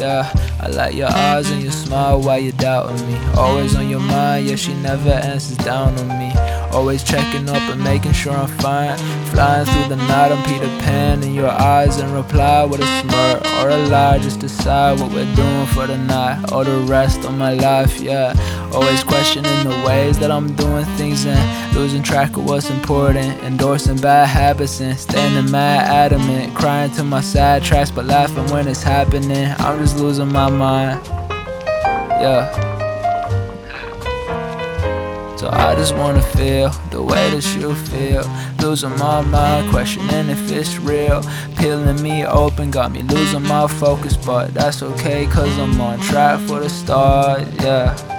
Yeah. I like your eyes and your smile while you're doubting me. Always on your mind, yeah, she never answers down on me. Always checking up and making sure I'm fine. Flying through the night, I'm Peter Pan in your eyes and reply with a smirk or a lie. Just decide what we're doing for the night or the rest of my life, yeah. Always questioning the ways that I'm doing things and losing track of what's important. Endorsing bad habits and standing mad adamant. Crying to my sad tracks but laughing when it's happening. I'm just losing my yeah. So I just wanna feel the way that you feel. Losing my mind, questioning if it's real. Peeling me open, got me losing my focus, but that's okay, cause I'm on track for the start, yeah.